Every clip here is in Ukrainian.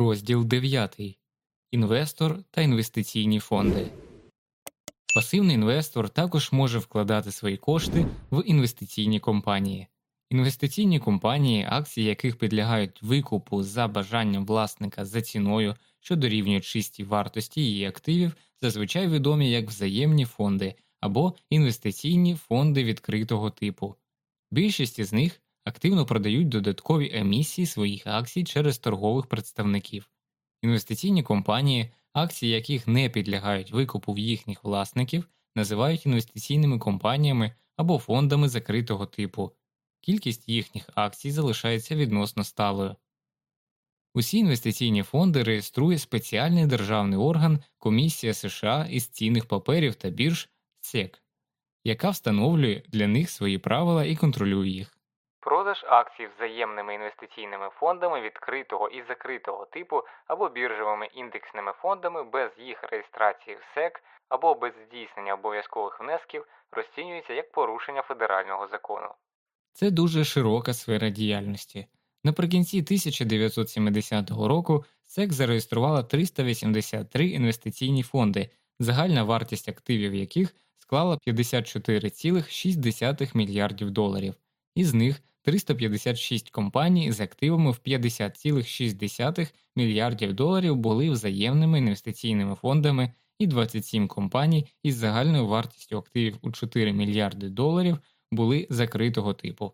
Розділ 9. Інвестор та інвестиційні фонди. Пасивний інвестор також може вкладати свої кошти в інвестиційні компанії. Інвестиційні компанії, акції яких підлягають викупу за бажанням власника за ціною, що дорівнює чистій вартості її активів, зазвичай відомі як взаємні фонди або інвестиційні фонди відкритого типу. Більшість із них активно продають додаткові емісії своїх акцій через торгових представників. Інвестиційні компанії, акції яких не підлягають викупу в їхніх власників, називають інвестиційними компаніями або фондами закритого типу. Кількість їхніх акцій залишається відносно сталою. Усі інвестиційні фонди реєструє спеціальний державний орган Комісія США із цінних паперів та бірж SEC, яка встановлює для них свої правила і контролює їх. Продаж акцій взаємними інвестиційними фондами відкритого і закритого типу або біржовими індексними фондами без їх реєстрації в СЕК або без здійснення обов'язкових внесків розцінюється як порушення федерального закону. Це дуже широка сфера діяльності. Наприкінці 1970 року СЕК зареєструвала 383 інвестиційні фонди, загальна вартість активів яких склала 54,6 мільярдів доларів, із них 356 компаній з активами в 50,6 мільярдів доларів були взаємними інвестиційними фондами і 27 компаній із загальною вартістю активів у 4 мільярди доларів були закритого типу.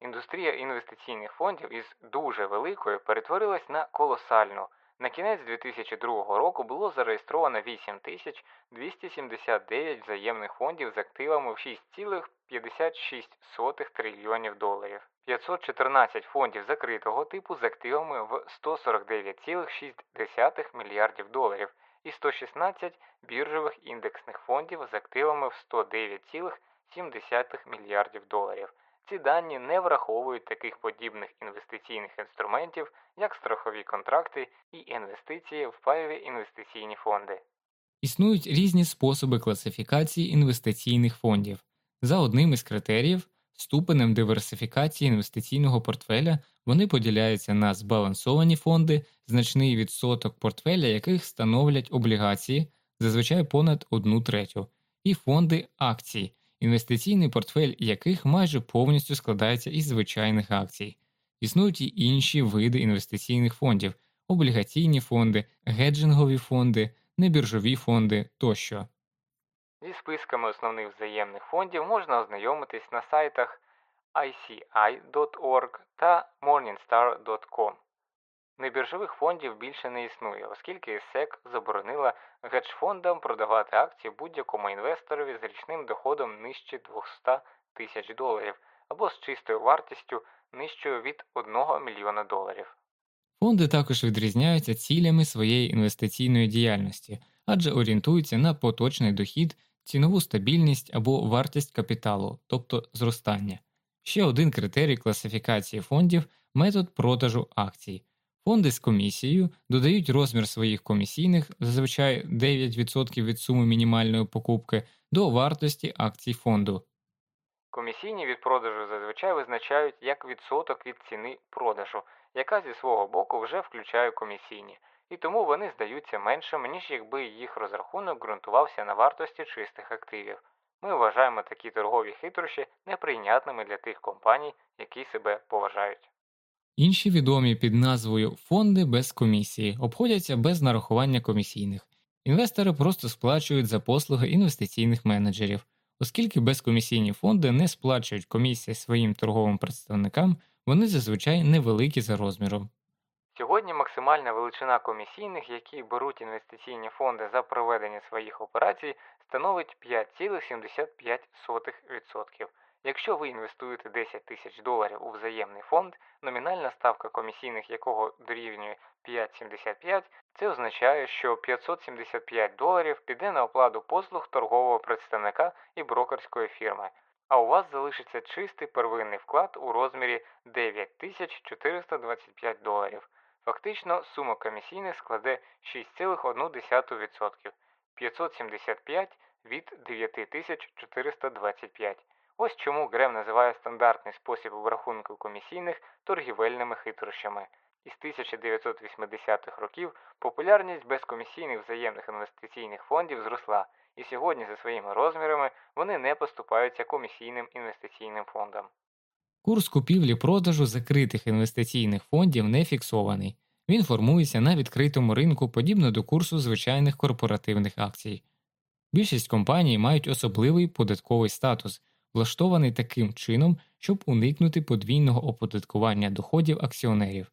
Індустрія інвестиційних фондів із дуже великою перетворилась на колосальну. На кінець 2002 року було зареєстровано 8279 взаємних фондів з активами в 6,56 трильйонів доларів, 514 фондів закритого типу з активами в 149,6 мільярдів доларів і 116 біржових індексних фондів з активами в 109,7 мільярдів доларів. Ці дані не враховують таких подібних інвестиційних інструментів, як страхові контракти і інвестиції в паєві інвестиційні фонди. Існують різні способи класифікації інвестиційних фондів. За одним із критеріїв, ступенем диверсифікації інвестиційного портфеля, вони поділяються на збалансовані фонди, значний відсоток портфеля яких становлять облігації, зазвичай понад одну третю, і фонди акцій, інвестиційний портфель яких майже повністю складається із звичайних акцій. Існують і інші види інвестиційних фондів, облігаційні фонди, геджингові фонди, небіржові фонди тощо. Зі списками основних взаємних фондів можна ознайомитись на сайтах ici.org та morningstar.com. Небіржових фондів більше не існує, оскільки СЕК заборонила гедж-фондам продавати акції будь-якому інвесторові з річним доходом нижче 200 тисяч доларів або з чистою вартістю нижчою від 1 мільйона доларів. Фонди також відрізняються цілями своєї інвестиційної діяльності, адже орієнтуються на поточний дохід, цінову стабільність або вартість капіталу, тобто зростання. Ще один критерій класифікації фондів метод продажу акцій. Фонди з комісією додають розмір своїх комісійних, зазвичай 9% від суми мінімальної покупки, до вартості акцій фонду. Комісійні від продажу зазвичай визначають як відсоток від ціни продажу, яка зі свого боку вже включає комісійні, і тому вони здаються меншими, ніж якби їх розрахунок ґрунтувався на вартості чистих активів. Ми вважаємо такі торгові хитрощі неприйнятними для тих компаній, які себе поважають. Інші відомі під назвою фонди без комісії обходяться без нарахування комісійних. Інвестори просто сплачують за послуги інвестиційних менеджерів, оскільки безкомісійні фонди не сплачують комісії своїм торговим представникам, вони зазвичай невеликі за розміром. Сьогодні максимальна величина комісійних, які беруть інвестиційні фонди за проведення своїх операцій, становить 5,75%. Якщо ви інвестуєте 10 тисяч доларів у взаємний фонд, номінальна ставка комісійних якого дорівнює 5,75, це означає, що 575 доларів піде на оплату послуг торгового представника і брокерської фірми, а у вас залишиться чистий первинний вклад у розмірі 9425 доларів. Фактично сума комісійних складе 6,1%, 575 від 9425. Ось чому Грем називає стандартний спосіб обрахунку комісійних торгівельними хитрощами. Із 1980-х років популярність безкомісійних взаємних інвестиційних фондів зросла, і сьогодні за своїми розмірами вони не поступаються комісійним інвестиційним фондам. Курс купівлі-продажу закритих інвестиційних фондів не фіксований. Він формується на відкритому ринку подібно до курсу звичайних корпоративних акцій. Більшість компаній мають особливий податковий статус, влаштований таким чином, щоб уникнути подвійного оподаткування доходів акціонерів.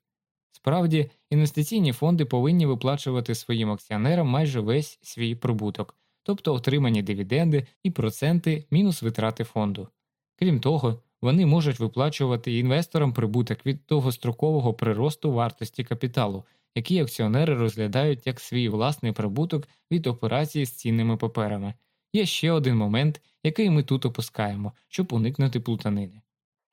Справді, інвестиційні фонди повинні виплачувати своїм акціонерам майже весь свій прибуток, тобто отримані дивіденди і проценти мінус витрати фонду. Крім того, вони можуть виплачувати інвесторам прибуток від довгострокового приросту вартості капіталу, який акціонери розглядають як свій власний прибуток від операції з цінними паперами. Є ще один момент, який ми тут опускаємо, щоб уникнути плутанини.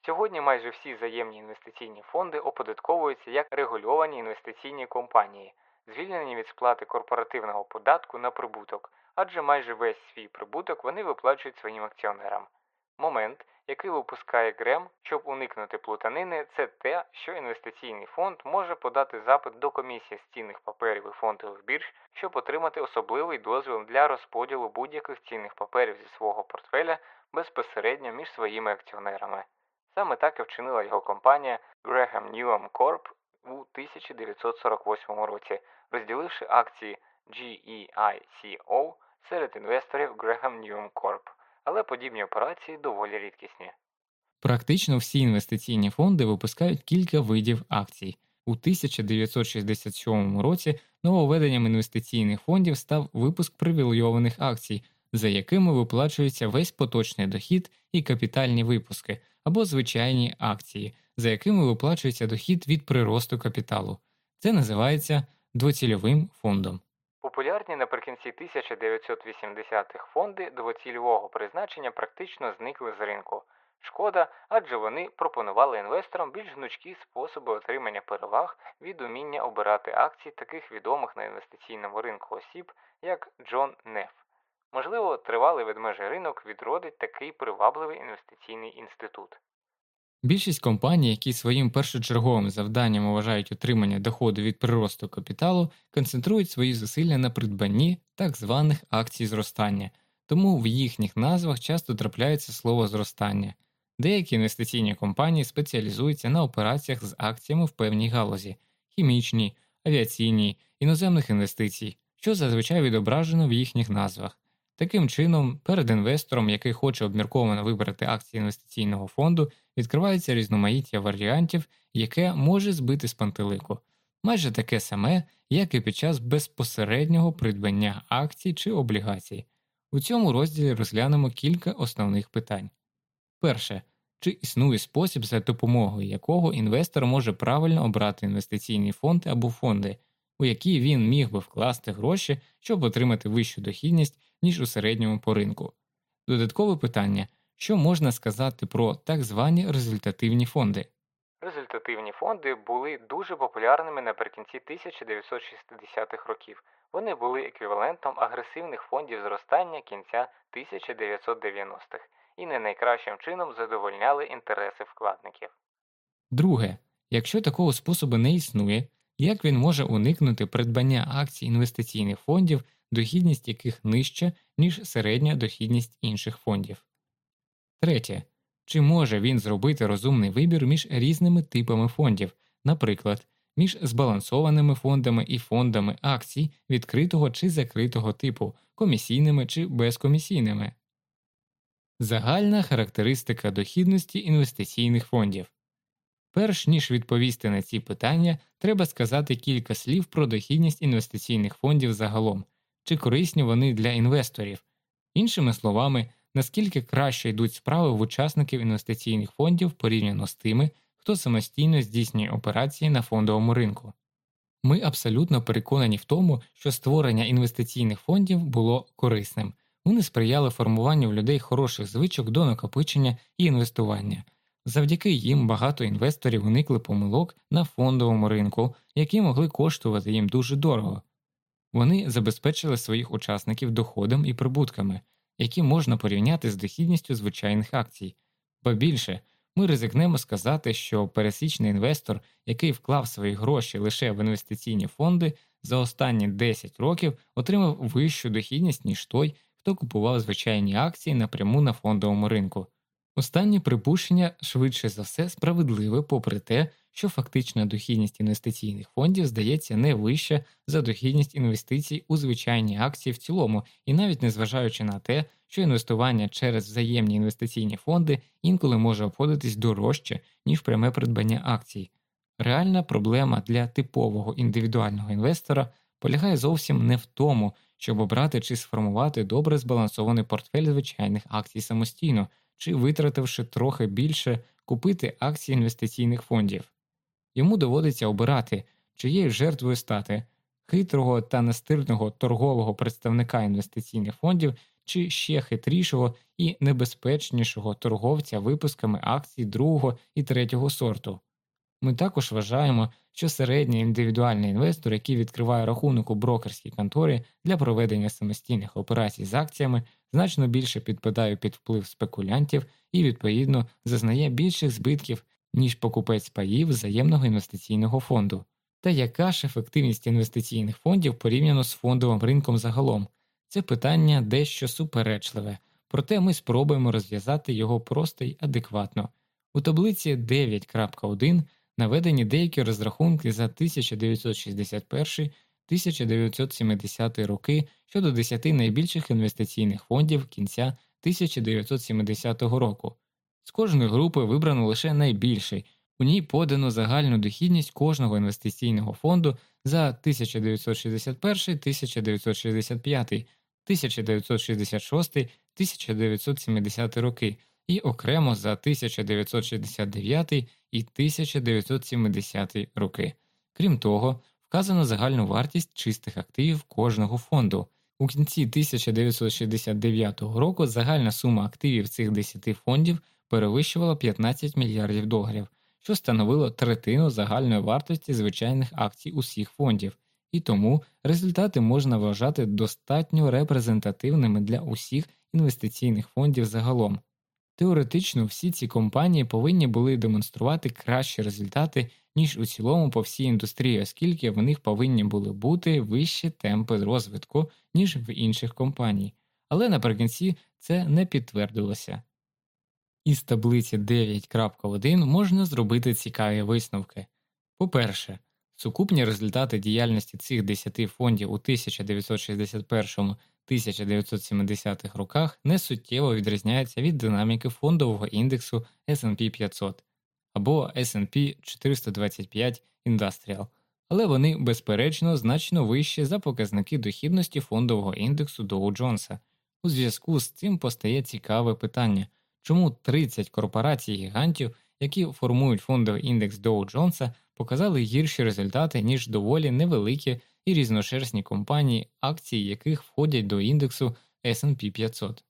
Сьогодні майже всі взаємні інвестиційні фонди оподатковуються як регульовані інвестиційні компанії, звільнені від сплати корпоративного податку на прибуток, адже майже весь свій прибуток вони виплачують своїм акціонерам. Момент, який випускає Грем, щоб уникнути плутанини, це те, що інвестиційний фонд може подати запит до комісії з цінних паперів і фондових бірж, щоб отримати особливий дозвіл для розподілу будь-яких цінних паперів зі свого портфеля безпосередньо між своїми акціонерами. Саме так і вчинила його компанія Graham Newham Corp у 1948 році, розділивши акції GEICO серед інвесторів Graham Newham Corp але подібні операції доволі рідкісні. Практично всі інвестиційні фонди випускають кілька видів акцій. У 1967 році нововведенням інвестиційних фондів став випуск привілейованих акцій, за якими виплачується весь поточний дохід і капітальні випуски, або звичайні акції, за якими виплачується дохід від приросту капіталу. Це називається двоцільовим фондом. Популярні наприкінці 1980-х фонди двоцільового призначення практично зникли з ринку. Шкода, адже вони пропонували інвесторам більш гнучкі способи отримання переваг від уміння обирати акції таких відомих на інвестиційному ринку осіб, як Джон Неф. Можливо, тривалий ведмежий ринок відродить такий привабливий інвестиційний інститут. Більшість компаній, які своїм першочерговим завданням вважають отримання доходу від приросту капіталу, концентрують свої зусилля на придбанні так званих акцій зростання, тому в їхніх назвах часто трапляється слово зростання. Деякі інвестиційні компанії спеціалізуються на операціях з акціями в певній галузі хімічній, авіаційній, іноземних інвестицій, що зазвичай відображено в їхніх назвах. Таким чином, перед інвестором, який хоче обмірковано вибрати акції інвестиційного фонду, відкривається різноманіття варіантів, яке може збити з пантелику, майже таке саме, як і під час безпосереднього придбання акцій чи облігацій. У цьому розділі розглянемо кілька основних питань. Перше, чи існує спосіб, за допомогою якого інвестор може правильно обрати інвестиційний фонд або фонди, у які він міг би вкласти гроші, щоб отримати вищу дохідність, ніж у середньому по ринку. Додаткове питання що можна сказати про так звані результативні фонди? Результативні фонди були дуже популярними наприкінці 1960-х років. Вони були еквівалентом агресивних фондів зростання кінця 1990-х і не найкращим чином задовольняли інтереси вкладників. Друге, якщо такого способу не існує, як він може уникнути придбання акцій інвестиційних фондів, дохідність яких нижча, ніж середня дохідність інших фондів? Третє. Чи може він зробити розумний вибір між різними типами фондів, наприклад, між збалансованими фондами і фондами акцій відкритого чи закритого типу, комісійними чи безкомісійними? Загальна характеристика дохідності інвестиційних фондів. Перш ніж відповісти на ці питання, треба сказати кілька слів про дохідність інвестиційних фондів загалом, чи корисні вони для інвесторів. Іншими словами, наскільки краще йдуть справи в учасників інвестиційних фондів порівняно з тими, хто самостійно здійснює операції на фондовому ринку. Ми абсолютно переконані в тому, що створення інвестиційних фондів було корисним, вони сприяли формуванню в людей хороших звичок до накопичення і інвестування. Завдяки їм багато інвесторів уникли помилок на фондовому ринку, які могли коштувати їм дуже дорого. Вони забезпечили своїх учасників доходом і прибутками, які можна порівняти з дохідністю звичайних акцій, ба більше ми ризикнемо сказати, що пересічний інвестор, який вклав свої гроші лише в інвестиційні фонди, за останні 10 років отримав вищу дохідність, ніж той, хто купував звичайні акції напряму на фондовому ринку. Останнє припущення швидше за все справедливе, попри те, що фактична дохідність інвестиційних фондів здається не вища за дохідність інвестицій у звичайні акції в цілому, і навіть незважаючи на те, що інвестування через взаємні інвестиційні фонди інколи може обходитись дорожче, ніж пряме придбання акцій. Реальна проблема для типового індивідуального інвестора полягає зовсім не в тому, щоб обрати чи сформувати добре збалансований портфель звичайних акцій самостійно, чи витративши трохи більше купити акції інвестиційних фондів. Йому доводиться обирати, чиєю жертвою стати хитрого та настирного торгового представника інвестиційних фондів чи ще хитрішого і небезпечнішого торговця випусками акцій другого і третього сорту. Ми також вважаємо, що середній індивідуальний інвестор, який відкриває рахунок у брокерській конторі для проведення самостійних операцій з акціями, значно більше підпадає під вплив спекулянтів і, відповідно, зазнає більших збитків, ніж покупець паїв взаємного інвестиційного фонду. Та яка ж ефективність інвестиційних фондів порівняно з фондовим ринком загалом? Це питання дещо суперечливе, проте ми спробуємо розв'язати його просто й адекватно. У таблиці 9.1 наведені деякі розрахунки за 1961 1970 роки щодо 10 найбільших інвестиційних фондів кінця 1970 року. З кожної групи вибрано лише найбільший, у ній подано загальну дохідність кожного інвестиційного фонду за 1961, 1965, 1966, 1970 роки і окремо за 1969 і 1970 роки. Крім того, вказано загальну вартість чистих активів кожного фонду. У кінці 1969 року загальна сума активів цих 10 фондів перевищувала 15 мільярдів доларів, що становило третину загальної вартості звичайних акцій усіх фондів, і тому результати можна вважати достатньо репрезентативними для усіх інвестиційних фондів загалом. Теоретично всі ці компанії повинні були демонструвати кращі результати, ніж у цілому по всій індустрії, оскільки в них повинні були бути вищі темпи розвитку, ніж в інших компаній, але наприкінці це не підтвердилося. Із таблиці 9.1 можна зробити цікаві висновки. По-перше, сукупні результати діяльності цих 10 фондів у 1961 1970-х роках не суттєво відрізняється від динаміки фондового індексу SP 500 або SP 425 Industrial, але вони, безперечно, значно вищі за показники дохідності фондового індексу Dow Jones. У зв'язку з цим постає цікаве питання, чому 30 корпорацій гігантів, які формують фондовий індекс Dow Jones, показали гірші результати, ніж доволі невеликі і різношерстні компанії, акції яких входять до індексу S&P 500.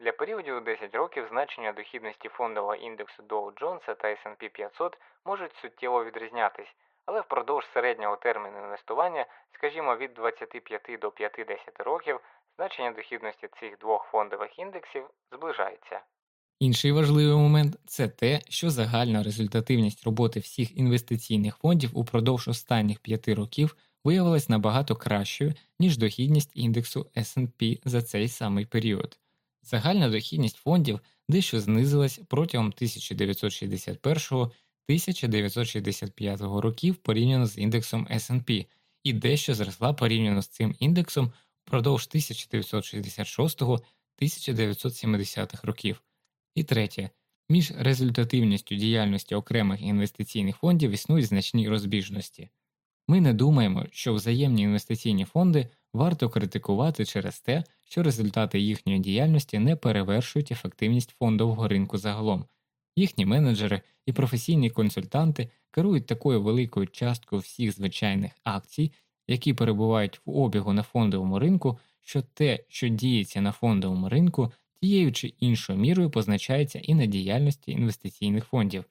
Для періодів 10 років значення дохідності фондового індексу Dow Jones та S&P 500 можуть суттєво відрізнятись, але впродовж середнього терміну інвестування, скажімо від 25 до 50 років, значення дохідності цих двох фондових індексів зближається. Інший важливий момент це те, що загальна результативність роботи всіх інвестиційних фондів упродовж останніх 5 років виявилась набагато кращою, ніж дохідність індексу SP за цей самий період. Загальна дохідність фондів дещо знизилась протягом 1961 1965 років порівняно з індексом SP і дещо зросла порівняно з цим індексом впродовж 1966 1970 років. І третє, між результативністю діяльності окремих інвестиційних фондів існують значні розбіжності. Ми не думаємо, що взаємні інвестиційні фонди варто критикувати через те, що результати їхньої діяльності не перевершують ефективність фондового ринку загалом. Їхні менеджери і професійні консультанти керують такою великою часткою всіх звичайних акцій, які перебувають в обігу на фондовому ринку, що те, що діється на фондовому ринку, тією чи іншою мірою позначається і на діяльності інвестиційних фондів.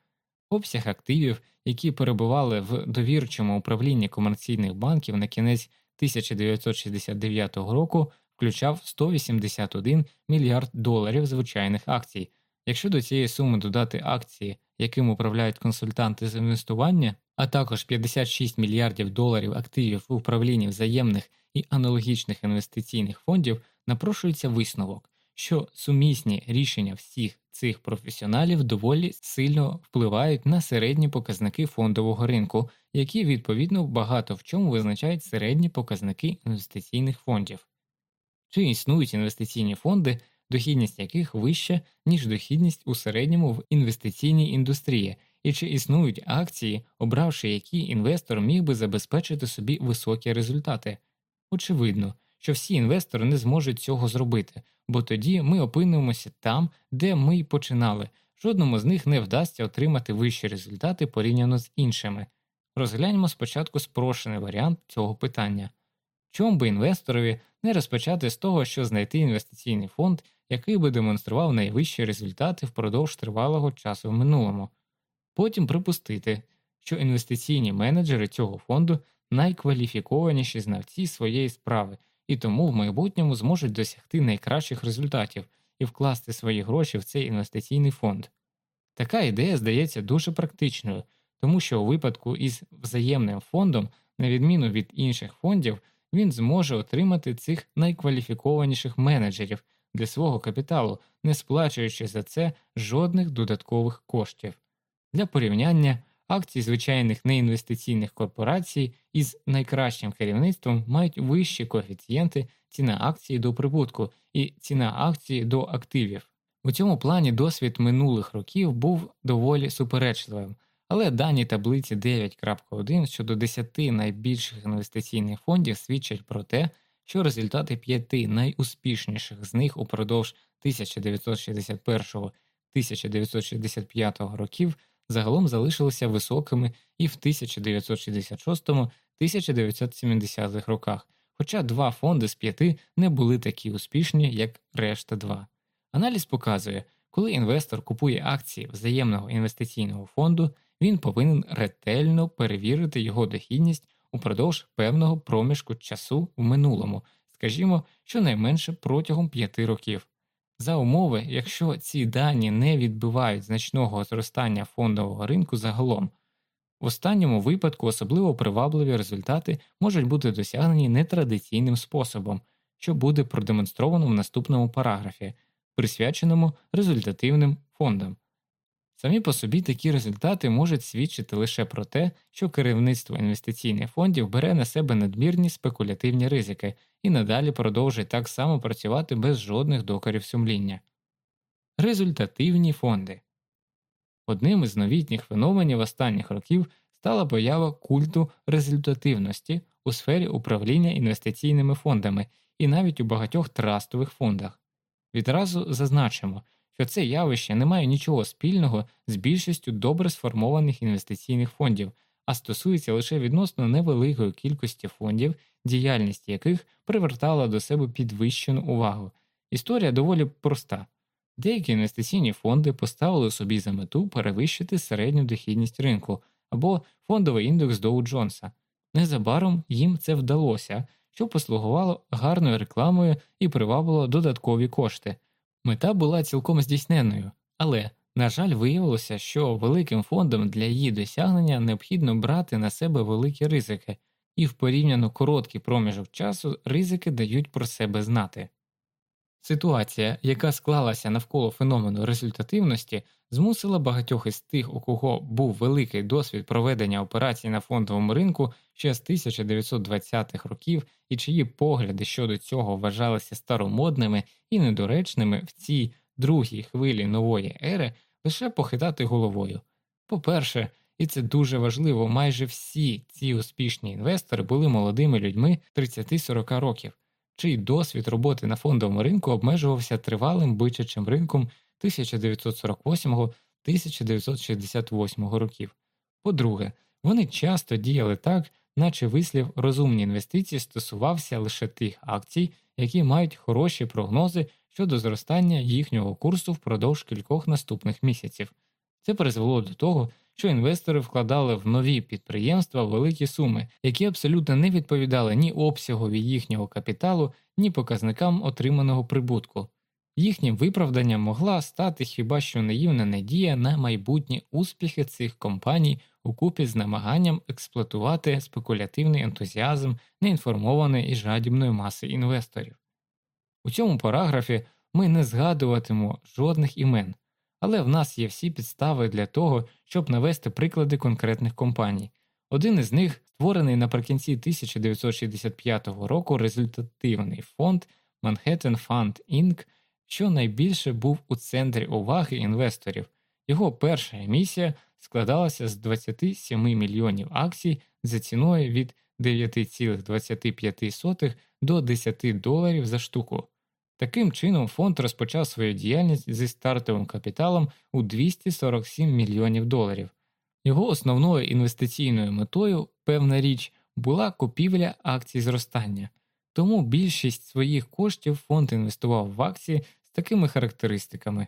Обсяг активів, які перебували в довірчому управлінні комерційних банків на кінець 1969 року, включав 181 мільярд доларів звичайних акцій, Якщо до цієї суми додати акції, яким управляють консультанти з інвестування, а також 56 мільярдів доларів активів в управлінні взаємних і аналогічних інвестиційних фондів, напрошується висновок, що сумісні рішення всіх цих професіоналів доволі сильно впливають на середні показники фондового ринку, які відповідно багато в чому визначають середні показники інвестиційних фондів. Чи існують інвестиційні фонди, дохідність яких вища, ніж дохідність у середньому в інвестиційній індустрії, і чи існують акції, обравши які інвестор міг би забезпечити собі високі результати? Очевидно, що всі інвестори не зможуть цього зробити, бо тоді ми опинимося там, де ми й починали. Жодному з них не вдасться отримати вищі результати порівняно з іншими. Розгляньмо спочатку спрощений варіант цього питання. Чому би інвесторові не розпочати з того, що знайти інвестиційний фонд, який би демонстрував найвищі результати впродовж тривалого часу в минулому, потім припустити, що інвестиційні менеджери цього фонду найкваліфікованіші знавці своєї справи і тому в майбутньому зможуть досягти найкращих результатів і вкласти свої гроші в цей інвестиційний фонд. Така ідея здається дуже практичною, тому що у випадку із взаємним фондом, на відміну від інших фондів, він зможе отримати цих найкваліфікованіших менеджерів для свого капіталу, не сплачуючи за це жодних додаткових коштів. Для порівняння акції звичайних неінвестиційних корпорацій із найкращим керівництвом мають вищі коефіцієнти ціна акції до прибутку і ціна акції до активів. У цьому плані досвід минулих років був доволі суперечливим, але дані таблиці 9.1 щодо 10 найбільших інвестиційних фондів свідчать про те, що результати п'яти найуспішніших з них упродовж 1961-1965 років загалом залишилися високими і в 1966-1970 роках, хоча два фонди з п'яти не були такі успішні, як решта два. Аналіз показує, коли інвестор купує акції взаємного інвестиційного фонду, він повинен ретельно перевірити його дохідність упродовж певного проміжку часу в минулому, скажімо, щонайменше протягом п'яти років. За умови, якщо ці дані не відбивають значного зростання фондового ринку загалом, в останньому випадку особливо привабливі результати можуть бути досягнені нетрадиційним способом, що буде продемонстровано в наступному параграфі, присвяченому результативним фондам. Самі по собі такі результати можуть свідчити лише про те, що керівництво інвестиційних фондів бере на себе надмірні спекулятивні ризики і надалі продовжує так само працювати без жодних докорів сумління. Результативні фонди одним із новітніх феноменів останніх років стала поява культу результативності у сфері управління інвестиційними фондами і навіть у багатьох трастових фондах. Відразу зазначимо що це явище не має нічого спільного з більшістю добре сформованих інвестиційних фондів, а стосується лише відносно невеликої кількості фондів, діяльність яких привертала до себе підвищену увагу. Історія доволі проста. Деякі інвестиційні фонди поставили собі за мету перевищити середню дохідність ринку або фондовий індекс Доу Джонса. Незабаром їм це вдалося, що послугувало гарною рекламою і привабило додаткові кошти. Мета була цілком здійсненною, але, на жаль, виявилося, що великим фондам для її досягнення необхідно брати на себе великі ризики, і в порівняно короткий проміжок часу ризики дають про себе знати. Ситуація, яка склалася навколо феномену результативності, змусила багатьох із тих, у кого був великий досвід проведення операцій на фондовому ринку ще з 1920-х років і чиї погляди щодо цього вважалися старомодними і недоречними в цій другій хвилі нової ери, лише похитати головою. По-перше, і це дуже важливо, майже всі ці успішні інвестори були молодими людьми 30-40 років, чий досвід роботи на фондовому ринку обмежувався тривалим бичачим ринком 1948-1968 років. По-друге, вони часто діяли так, наче вислів розумні інвестиції стосувався лише тих акцій, які мають хороші прогнози щодо зростання їхнього курсу впродовж кількох наступних місяців. Це призвело до того, що інвестори вкладали в нові підприємства великі суми, які абсолютно не відповідали ні обсягові їхнього капіталу, ні показникам отриманого прибутку. Їхнім виправданням могла стати хіба що наївна надія на майбутні успіхи цих компаній укупі з намаганням експлуатувати спекулятивний ентузіазм неінформованої і жадібної маси інвесторів. У цьому параграфі ми не згадуватимемо жодних імен, але в нас є всі підстави для того, щоб навести приклади конкретних компаній. Один із них створений наприкінці 1965 року результативний фонд Manhattan Fund Inc., що найбільше був у центрі уваги інвесторів. Його перша емісія складалася з 27 мільйонів акцій за ціною від 9,25 до 10 доларів за штуку. Таким чином, фонд розпочав свою діяльність зі стартовим капіталом у 247 мільйонів доларів. Його основною інвестиційною метою, певна річ, була купівля акцій зростання, тому більшість своїх коштів фонд інвестував в акції з такими характеристиками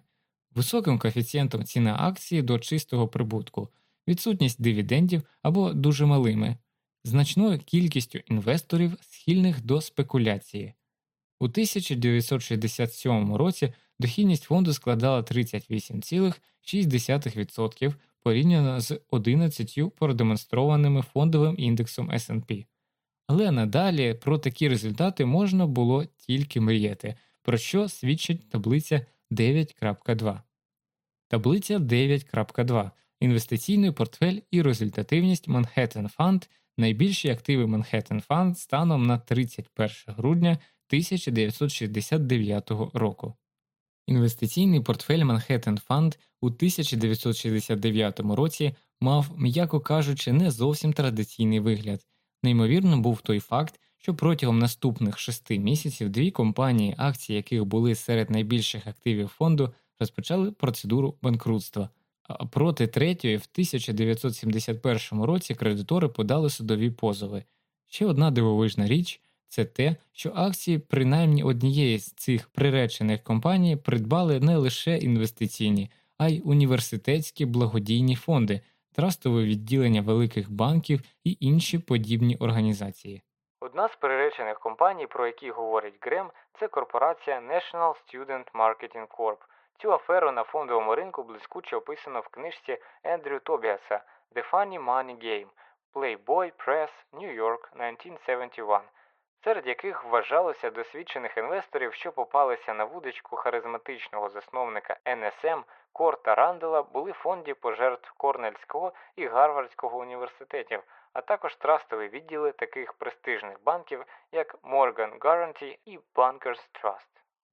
високим коефіцієнтом ціни акції до чистого прибутку, відсутність дивідендів або дуже малими, значною кількістю інвесторів, схильних до спекуляції. У 1967 році дохідність фонду складала 38,6% порівняно з 11 продемонстрованими фондовим індексом SP. Але надалі про такі результати можна було тільки мріяти, про що свідчить таблиця 9.2. Таблиця 9.2. Інвестиційний портфель і результативність Manhattan Fund найбільші активи Manhattan Fund станом на 31 грудня 1969 року. Інвестиційний портфель Manhattan Fund у 1969 році мав, м'яко кажучи, не зовсім традиційний вигляд. Неймовірно був той факт, що протягом наступних шести місяців дві компанії, акції яких були серед найбільших активів фонду, розпочали процедуру банкрутства. А проти третьої в 1971 році кредитори подали судові позови. Ще одна дивовижна річ це те, що акції принаймні однієї з цих приречених компаній придбали не лише інвестиційні, а й університетські благодійні фонди, трастове відділення великих банків і інші подібні організації. Одна з приречених компаній, про які говорить Грем, це корпорація National Student Marketing Corp. Цю аферу на фондовому ринку блискуче описано в книжці Ендрю Тобіаса The Funny Money Game Playboy Press New York 1971, серед яких вважалося досвідчених інвесторів, що попалися на вудочку харизматичного засновника НСМ Корта Рандела, були фонді пожертв Корнельського і Гарвардського університетів, а також трастові відділи таких престижних банків, як Morgan Guarantee і Bankers Trust.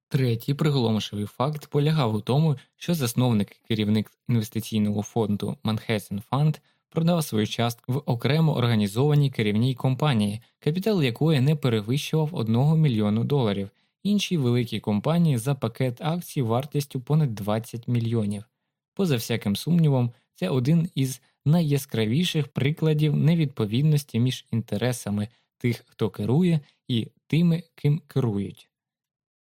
Третій приголомшивий факт полягав у тому, що засновник і керівник інвестиційного фонду Manhattan Fund продав свою частку в окремо організованій керівній компанії, капітал якої не перевищував 1 мільйону доларів, іншій великій компанії за пакет акцій вартістю понад 20 мільйонів. Поза всяким сумнівом, це один із найяскравіших прикладів невідповідності між інтересами тих, хто керує, і тими, ким керують.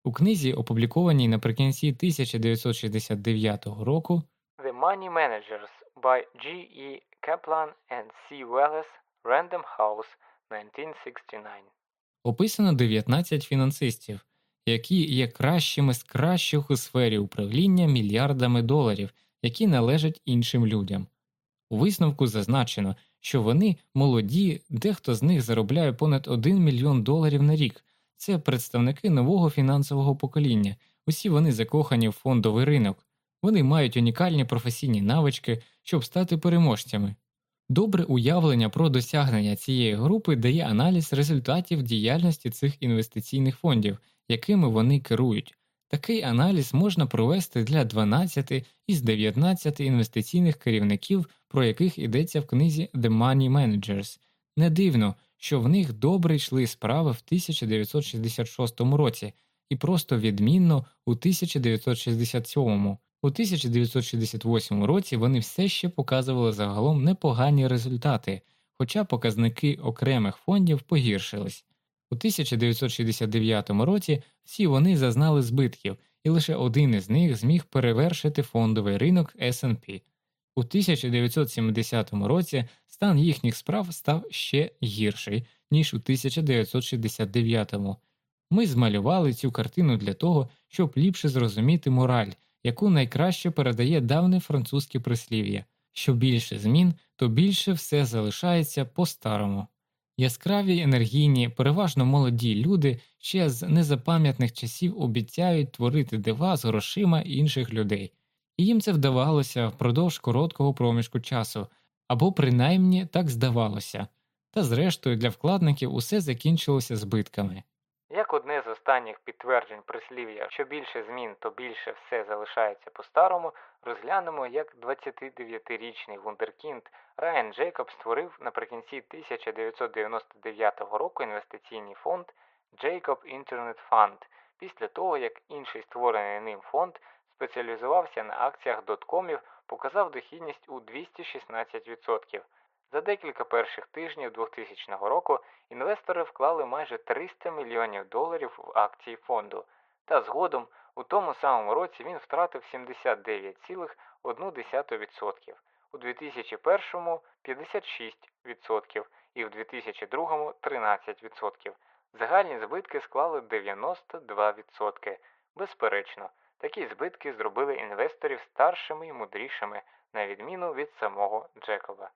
У книзі, опублікованій наприкінці 1969 року The Money Managers by G. E. Kaplan and C. Wallace, Random House, 1969. описано 19 фінансистів, які є кращими з кращих у сфері управління мільярдами доларів, які належать іншим людям. У висновку зазначено, що вони молоді, дехто з них заробляє понад 1 мільйон доларів на рік. Це представники нового фінансового покоління, усі вони закохані в фондовий ринок, вони мають унікальні професійні навички, щоб стати переможцями. Добре уявлення про досягнення цієї групи дає аналіз результатів діяльності цих інвестиційних фондів, якими вони керують. Такий аналіз можна провести для 12 із 19 інвестиційних керівників, про яких йдеться в книзі The Money Managers. Не дивно, що в них добре йшли справи в 1966 році і просто відмінно у 1967. У 1968 році вони все ще показували загалом непогані результати, хоча показники окремих фондів погіршились. У 1969 році всі вони зазнали збитків, і лише один із них зміг перевершити фондовий ринок SP. У 1970 році стан їхніх справ став ще гірший, ніж у 1969. Ми змалювали цю картину для того, щоб ліпше зрозуміти мораль, яку найкраще передає давне французьке прислів'я що більше змін, то більше все залишається по-старому. Яскраві енергійні, переважно молоді люди ще з незапам'ятних часів обіцяють творити дива з грошима інших людей, і їм це вдавалося впродовж короткого проміжку часу, або принаймні так здавалося, та зрештою для вкладників усе закінчилося збитками. Як одне з останніх підтверджень прислів'я, що більше змін, то більше все залишається по-старому, розглянемо, як 29-річний вундеркінд Райан Джейкоб створив наприкінці 1999 року інвестиційний фонд Jacob Internet Fund, після того, як інший створений ним фонд спеціалізувався на акціях доткомів, показав дохідність у 216%. За декілька перших тижнів 2000 року інвестори вклали майже 300 мільйонів доларів в акції фонду, та згодом у тому самому році він втратив 79,1%, у 2001 56% і в 2002 13%. Загальні збитки склали 92%. Безперечно, такі збитки зробили інвесторів старшими і мудрішими, на відміну від самого Джекоба.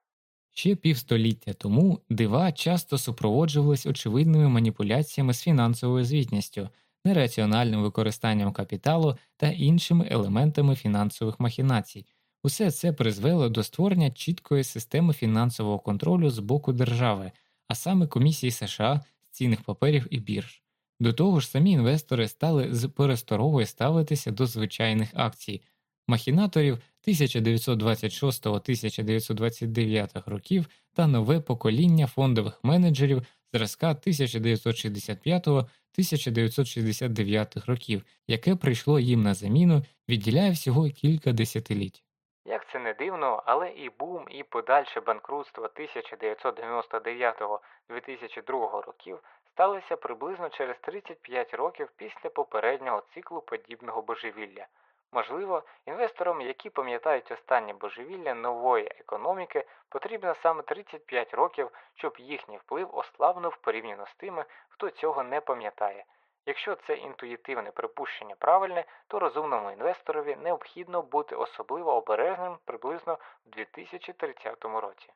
Ще півстоліття тому дива часто супроводжувались очевидними маніпуляціями з фінансовою звітністю, нераціональним використанням капіталу та іншими елементами фінансових махінацій. Усе це призвело до створення чіткої системи фінансового контролю з боку держави, а саме комісії США з цінних паперів і бірж. До того ж, самі інвестори стали з пересторогою ставитися до звичайних акцій. Махінаторів 1926-1929 років та нове покоління фондових менеджерів зразка 1965-1969 років, яке прийшло їм на заміну, відділяє всього кілька десятиліть. Як це не дивно, але і бум, і подальше банкрутство 1999-2002 років сталися приблизно через 35 років після попереднього циклу подібного божевілля. Можливо, інвесторам, які пам'ятають останнє божевілля нової економіки, потрібно саме 35 років, щоб їхній вплив ослабнув порівняно з тими, хто цього не пам'ятає. Якщо це інтуїтивне припущення правильне, то розумному інвесторові необхідно бути особливо обережним приблизно в 2030 році.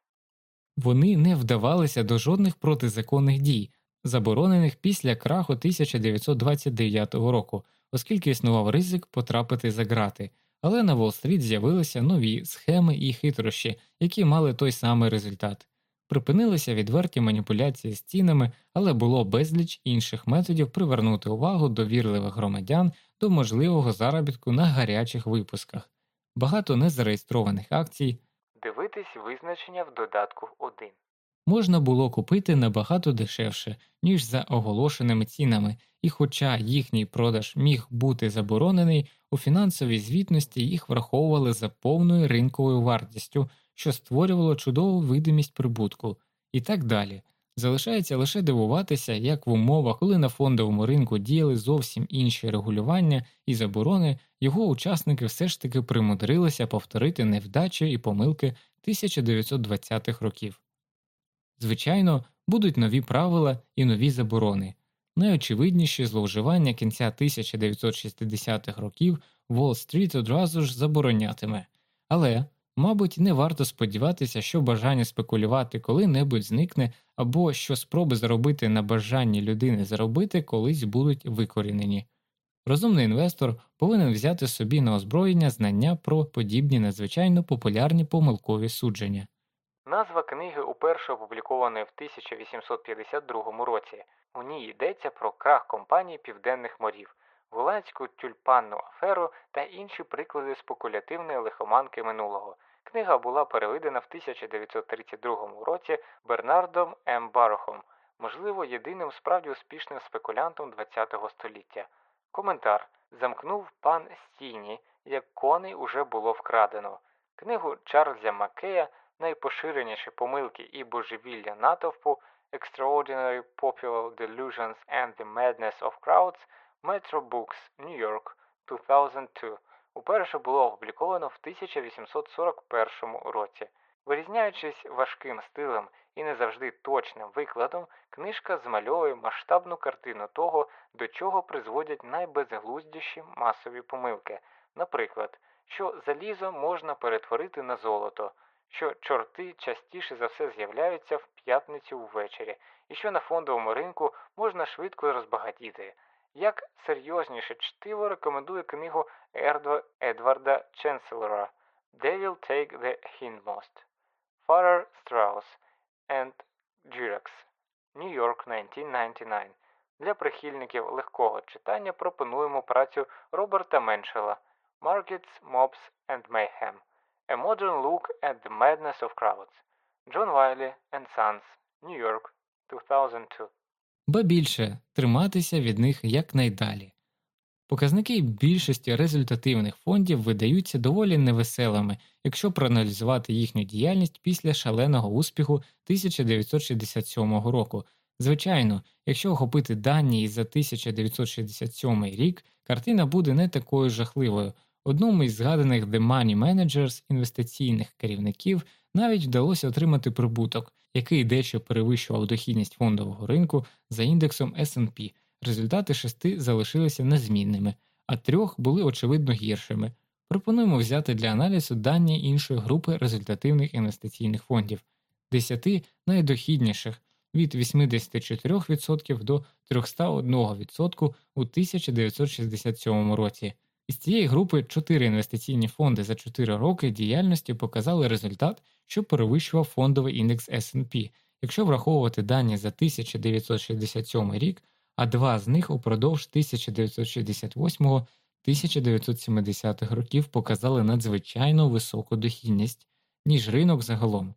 Вони не вдавалися до жодних протизаконних дій, заборонених після краху 1929 року оскільки існував ризик потрапити за грати, але на Уолл-стріт з'явилися нові схеми і хитрощі, які мали той самий результат. Припинилися відверті маніпуляції з цінами, але було безліч інших методів привернути увагу довірливих громадян до можливого заробітку на гарячих випусках, багато незареєстрованих акцій. Дивитись визначення в додатку 1 можна було купити набагато дешевше, ніж за оголошеними цінами, і хоча їхній продаж міг бути заборонений, у фінансовій звітності їх враховували за повною ринковою вартістю, що створювало чудову видимість прибутку, і так далі. Залишається лише дивуватися, як в умовах, коли на фондовому ринку діяли зовсім інші регулювання і заборони, його учасники все ж таки примудрилися повторити невдачі і помилки 1920-х років. Звичайно, будуть нові правила і нові заборони. Найочевидніші зловживання кінця 1960-х років Уолл-стріт одразу ж заборонятиме, але, мабуть, не варто сподіватися, що бажання спекулювати коли-небудь зникне або що спроби заробити на бажанні людини заробити колись будуть викорінені. Розумний інвестор повинен взяти собі на озброєння знання про подібні надзвичайно популярні помилкові судження. Назва книги уперше опублікованої в 1852 році. У ній йдеться про крах компанії Південних морів, голландську тюльпанну аферу та інші приклади спекулятивної лихоманки минулого. Книга була переведена в 1932 році Бернардом М. Барохом, можливо, єдиним справді успішним спекулянтом ХХ століття. Коментар замкнув пан Стіні, як коней уже було вкрадено. Книгу Чарльза Маккея найпоширеніші помилки і божевілля натовпу Extraordinary Popular Delusions and the Madness of Crowds Metro Books, New York, 2002 уперше було опубліковано в 1841 році. Вирізняючись важким стилем і не завжди точним викладом, книжка змальовує масштабну картину того, до чого призводять найбезглуздіші масові помилки, наприклад, що залізо можна перетворити на золото, що чорти частіше за все з'являються в п'ятницю ввечері, і що на фондовому ринку можна швидко розбагатіти. Як серйозніше чтиво рекомендує книгу Ердва Едварда Ченселора «They will take the hindmost» Farrar Straus and Jirax, New York 1999. Для прихильників легкого читання пропонуємо працю Роберта Меншела Markets, Mobs and Mayhem A Modern Look at the Madness of Crowds John Wiley and Sons, New York 2002. Ба більше триматися від них якнайдалі. Показники більшості результативних фондів видаються доволі невеселими, якщо проаналізувати їхню діяльність після шаленого успіху 1967 року. Звичайно, якщо охопити дані із за 1967 рік, картина буде не такою жахливою. Одному із згаданих The Money Managers інвестиційних керівників навіть вдалося отримати прибуток, який дещо перевищував дохідність фондового ринку за індексом SP. Результати шести залишилися незмінними, а трьох були очевидно гіршими. Пропонуємо взяти для аналізу дані іншої групи результативних інвестиційних фондів, десяти найдохідніших від 84% до 301% у 1967 році. Із цієї групи чотири інвестиційні фонди за 4 роки діяльності показали результат, що перевищував фондовий індекс SP. Якщо враховувати дані за 1967 рік, а два з них упродовж 1968-1970 років показали надзвичайно високу дохідність, ніж ринок загалом.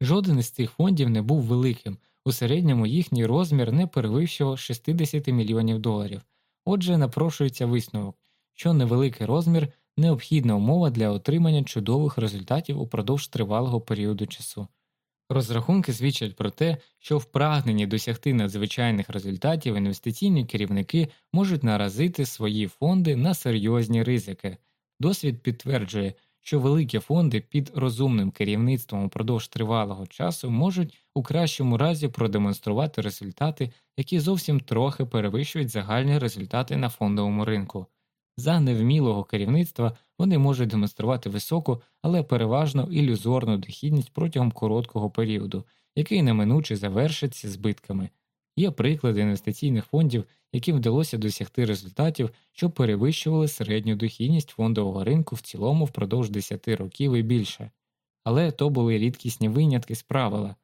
Жоден із цих фондів не був великим, у середньому їхній розмір не перевищував 60 мільйонів доларів. Отже, напрошується висновок, що невеликий розмір необхідна умова для отримання чудових результатів упродовж тривалого періоду часу. Розрахунки свідчать про те, що в прагненні досягти надзвичайних результатів інвестиційні керівники можуть наразити свої фонди на серйозні ризики. Досвід підтверджує, що великі фонди під розумним керівництвом упродовж тривалого часу можуть у кращому разі продемонструвати результати, які зовсім трохи перевищують загальні результати на фондовому ринку. За невмілого керівництва вони можуть демонструвати високу, але переважно ілюзорну дохідність протягом короткого періоду, який неминуче завершиться збитками. Є приклади інвестиційних фондів, яким вдалося досягти результатів, що перевищували середню дохідність фондового ринку в цілому впродовж 10 років і більше. Але то були рідкісні винятки з правила.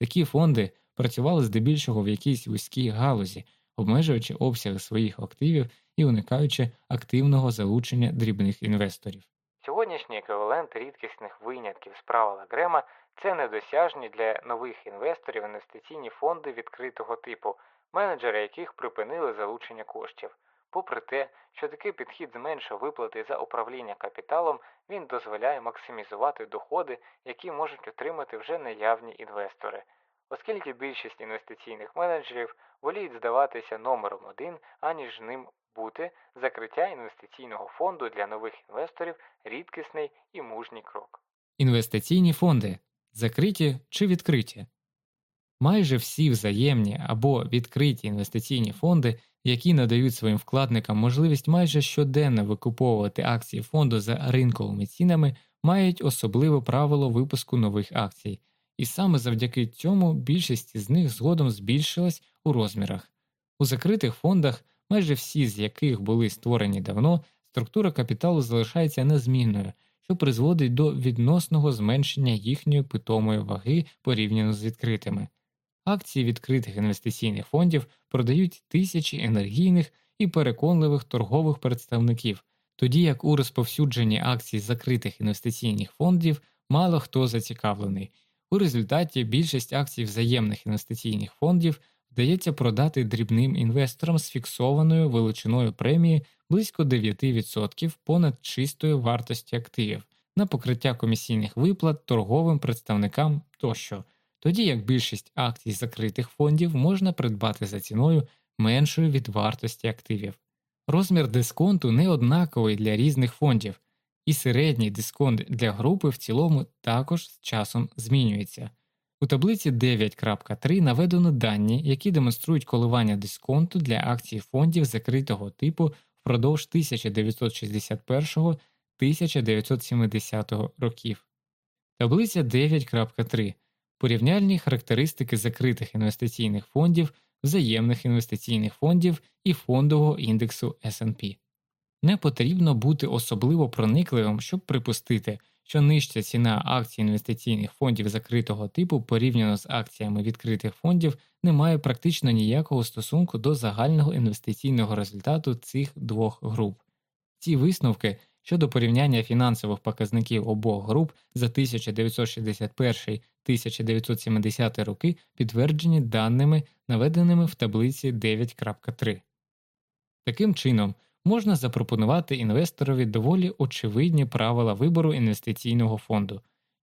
Такі фонди працювали здебільшого в якійсь вузькій галузі, обмежуючи обсяги своїх активів і уникаючи активного залучення дрібних інвесторів. Сьогоднішній еквівалент рідкісних винятків з правила Грема це недосяжні для нових інвесторів інвестиційні фонди відкритого типу, менеджери яких припинили залучення коштів. Попри те, що такий підхід зменшує виплати за управління капіталом, він дозволяє максимізувати доходи, які можуть отримати вже наявні інвестори. Оскільки більшість інвестиційних менеджерів воліють здаватися номером один, аніж ним бути, закриття інвестиційного фонду для нових інвесторів рідкісний і мужній крок. Інвестиційні фонди закриті чи відкриті. Майже всі взаємні або відкриті інвестиційні фонди, які надають своїм вкладникам можливість майже щоденно викуповувати акції фонду за ринковими цінами, мають особливе правило випуску нових акцій, і саме завдяки цьому більшість з них згодом збільшилась у розмірах. У закритих фондах, майже всі з яких були створені давно, структура капіталу залишається незмінною що призводить до відносного зменшення їхньої питомої ваги порівняно з відкритими. Акції відкритих інвестиційних фондів продають тисячі енергійних і переконливих торгових представників, тоді як у розповсюдженні акцій закритих інвестиційних фондів мало хто зацікавлений. У результаті більшість акцій взаємних інвестиційних фондів вдається продати дрібним інвесторам з фіксованою величиною премії близько 9% понад чистої вартості активів на покриття комісійних виплат торговим представникам тощо, тоді як більшість акцій закритих фондів можна придбати за ціною меншою від вартості активів. Розмір дисконту не однаковий для різних фондів. і середній дисконт для групи в цілому також з часом змінюється. У таблиці 9.3 наведено дані, які демонструють коливання дисконту для акцій фондів закритого типу впродовж 1961-1970 років. Таблиця 9.3 порівняльні характеристики закритих інвестиційних фондів, взаємних інвестиційних фондів і фондового індексу SP. Не потрібно бути особливо проникливим, щоб припустити, що нижча ціна акцій інвестиційних фондів закритого типу порівняно з акціями відкритих фондів не має практично ніякого стосунку до загального інвестиційного результату цих двох груп. Ці висновки щодо порівняння фінансових показників обох груп за 1961-1970 роки підтверджені даними, наведеними в таблиці 9.3. Таким чином, можна запропонувати інвесторові доволі очевидні правила вибору інвестиційного фонду.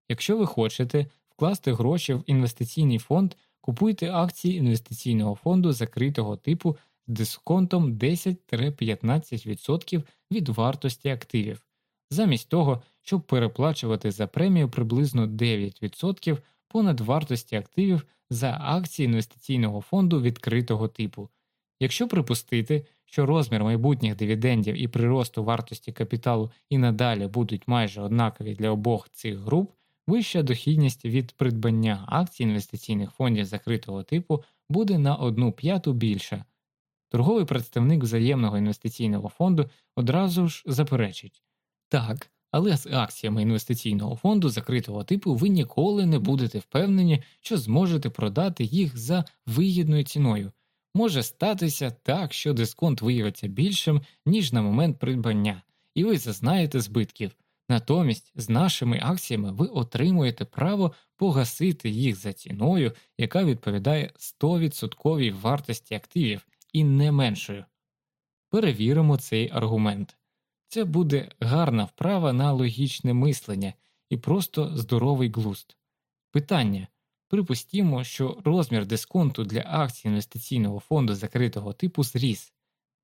Якщо ви хочете вкласти гроші в інвестиційний фонд, купуйте акції інвестиційного фонду закритого типу з дисконтом 10-15% від вартості активів, замість того, щоб переплачувати за премію приблизно 9% понад вартості активів за акції інвестиційного фонду відкритого типу. Якщо припустити, що розмір майбутніх дивідендів і приросту вартості капіталу і надалі будуть майже однакові для обох цих груп, вища дохідність від придбання акцій інвестиційних фондів закритого типу буде на одну п'яту більша. Торговий представник взаємного інвестиційного фонду одразу ж заперечить так, але з акціями інвестиційного фонду закритого типу ви ніколи не будете впевнені, що зможете продати їх за вигідною ціною. Може статися так, що дисконт виявиться більшим, ніж на момент придбання, і ви зазнаєте збитків. Натомість з нашими акціями ви отримуєте право погасити їх за ціною, яка відповідає 100% вартості активів і не меншою. Перевіримо цей аргумент. Це буде гарна вправа на логічне мислення і просто здоровий глузд. Питання Припустімо, що розмір дисконту для акцій інвестиційного фонду закритого типу зріс.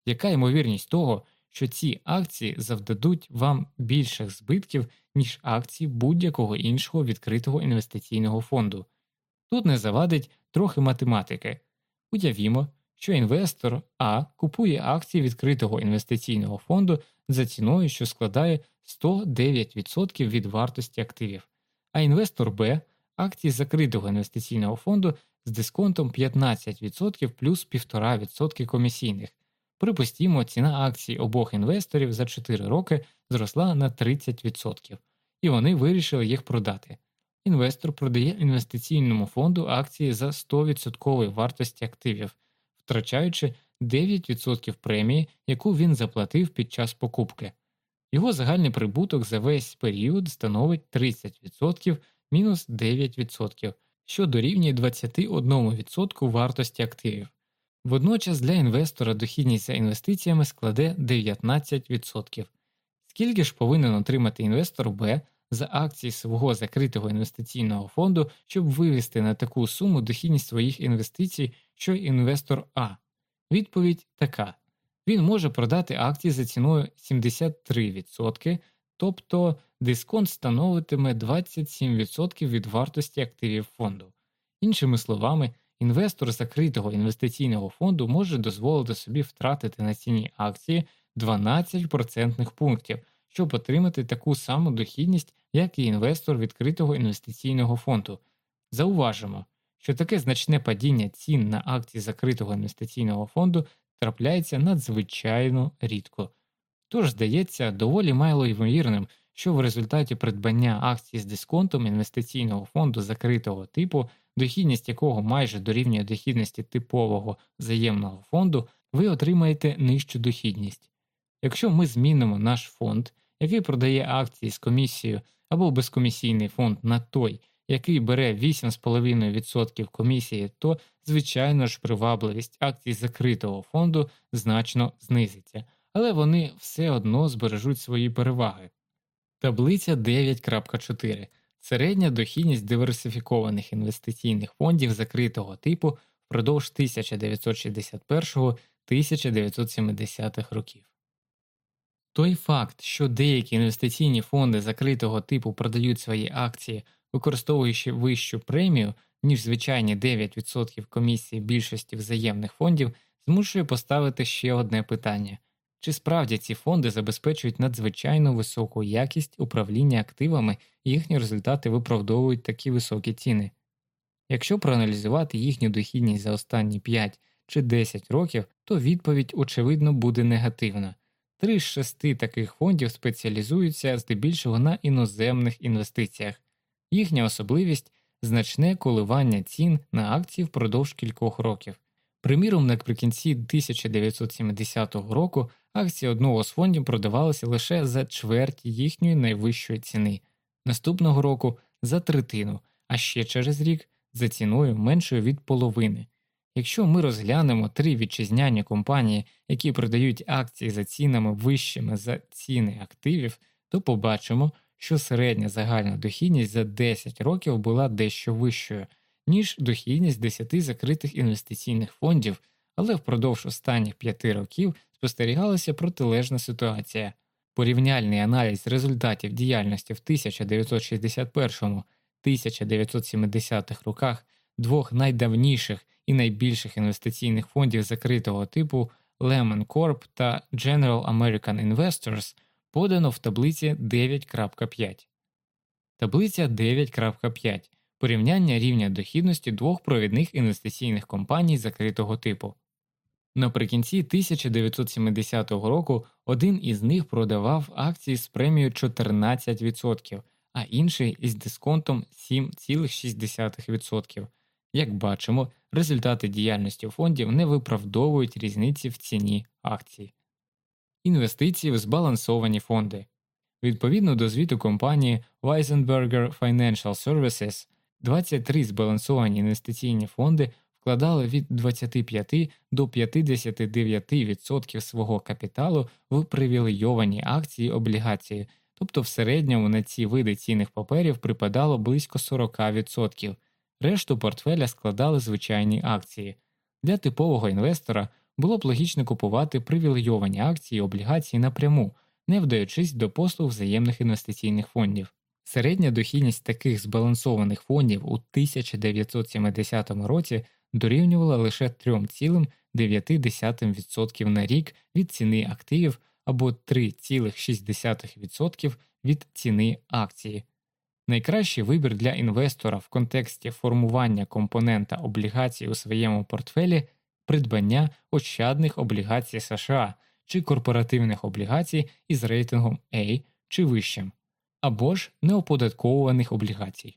Яка ймовірність того, що ці акції завдадуть вам більших збитків, ніж акції будь-якого іншого відкритого інвестиційного фонду? Тут не завадить трохи математики. Уявімо, що інвестор А купує акції відкритого інвестиційного фонду за ціною, що складає 109% від вартості активів, а інвестор Б акції закритого інвестиційного фонду з дисконтом 15% плюс 1,5% комісійних. Припустімо, ціна акцій обох інвесторів за 4 роки зросла на 30%, і вони вирішили їх продати. Інвестор продає інвестиційному фонду акції за 100% вартості активів, втрачаючи 9% премії, яку він заплатив під час покупки. Його загальний прибуток за весь період становить 30% мінус 9%, що дорівнює 21% вартості активів. Водночас для інвестора дохідність за інвестиціями складе 19%. Скільки ж повинен отримати інвестор Б за акції свого закритого інвестиційного фонду, щоб вивести на таку суму дохідність своїх інвестицій, що інвестор А? Відповідь така: він може продати акції за ціною 73%, тобто дисконт становитиме 27% від вартості активів фонду. Іншими словами, інвестор закритого інвестиційного фонду може дозволити собі втратити на ціні акції 12 процентних пунктів, щоб отримати таку саму дохідність, як і інвестор відкритого інвестиційного фонду. Зауважимо, що таке значне падіння цін на акції закритого інвестиційного фонду трапляється надзвичайно рідко. Тож здається доволі мало ймовірним, що в результаті придбання акцій з дисконтом інвестиційного фонду закритого типу, дохідність якого майже дорівнює дохідності типового взаємного фонду, ви отримаєте нижчу дохідність. Якщо ми змінимо наш фонд, який продає акції з комісією або безкомісійний фонд на той, який бере 8,5% комісії, то, звичайно ж, привабливість акцій закритого фонду значно знизиться, але вони все одно збережуть свої переваги. Таблиця 9.4 середня дохідність диверсифікованих інвестиційних фондів закритого типу впродовж 1961 1970 років. Той факт, що деякі інвестиційні фонди закритого типу продають свої акції, використовуючи вищу премію, ніж звичайні 9% комісії більшості взаємних фондів, змушує поставити ще одне питання чи справді ці фонди забезпечують надзвичайно високу якість управління активами і їхні результати виправдовують такі високі ціни. Якщо проаналізувати їхню дохідність за останні 5 чи 10 років, то відповідь, очевидно, буде негативна. Три з шести таких фондів спеціалізуються здебільшого на іноземних інвестиціях, їхня особливість значне коливання цін на акції впродовж кількох років. Приміром, наприкінці 1970 року акції одного з фондів продавалися лише за чверть їхньої найвищої ціни, наступного року за третину, а ще через рік за ціною меншою від половини. Якщо ми розглянемо три вітчизняні компанії, які продають акції за цінами вищими за ціни активів, то побачимо, що середня загальна дохідність за 10 років була дещо вищою, ніж дохідність 10 закритих інвестиційних фондів, але впродовж останніх 5 років спостерігалася протилежна ситуація. Порівняльний аналіз результатів діяльності в 1961 1970-х роках двох найдавніших і найбільших інвестиційних фондів закритого типу Lehman Corp та General American Investors подано в таблиці 9.5. Таблиця 9.5 порівняння рівня дохідності двох провідних інвестиційних компаній закритого типу. Наприкінці 1970 року один із них продавав акції з премією 14%, а інший із дисконтом 7,6%. Як бачимо, результати діяльності фондів не виправдовують різниці в ціні акцій. Інвестиції в збалансовані фонди. Відповідно до звіту компанії Weisenberger Financial Services, 23 збалансовані інвестиційні фонди вкладали від 25 до 59% свого капіталу в привілейовані акції облігації, тобто в середньому на ці види цінних паперів припадало близько 40%. Решту портфеля складали звичайні акції. Для типового інвестора було б логічно купувати привілейовані акції і облігації напряму, не вдаючись до послуг взаємних інвестиційних фондів. Середня дохідність таких збалансованих фондів у 1970 році дорівнювала лише 3,9% на рік від ціни активів або 3,6% від ціни акції. Найкращий вибір для інвестора в контексті формування компонента облігацій у своєму портфелі придбання ощадних облігацій США чи корпоративних облігацій із рейтингом A чи вищим, або ж неоподаткованих облігацій.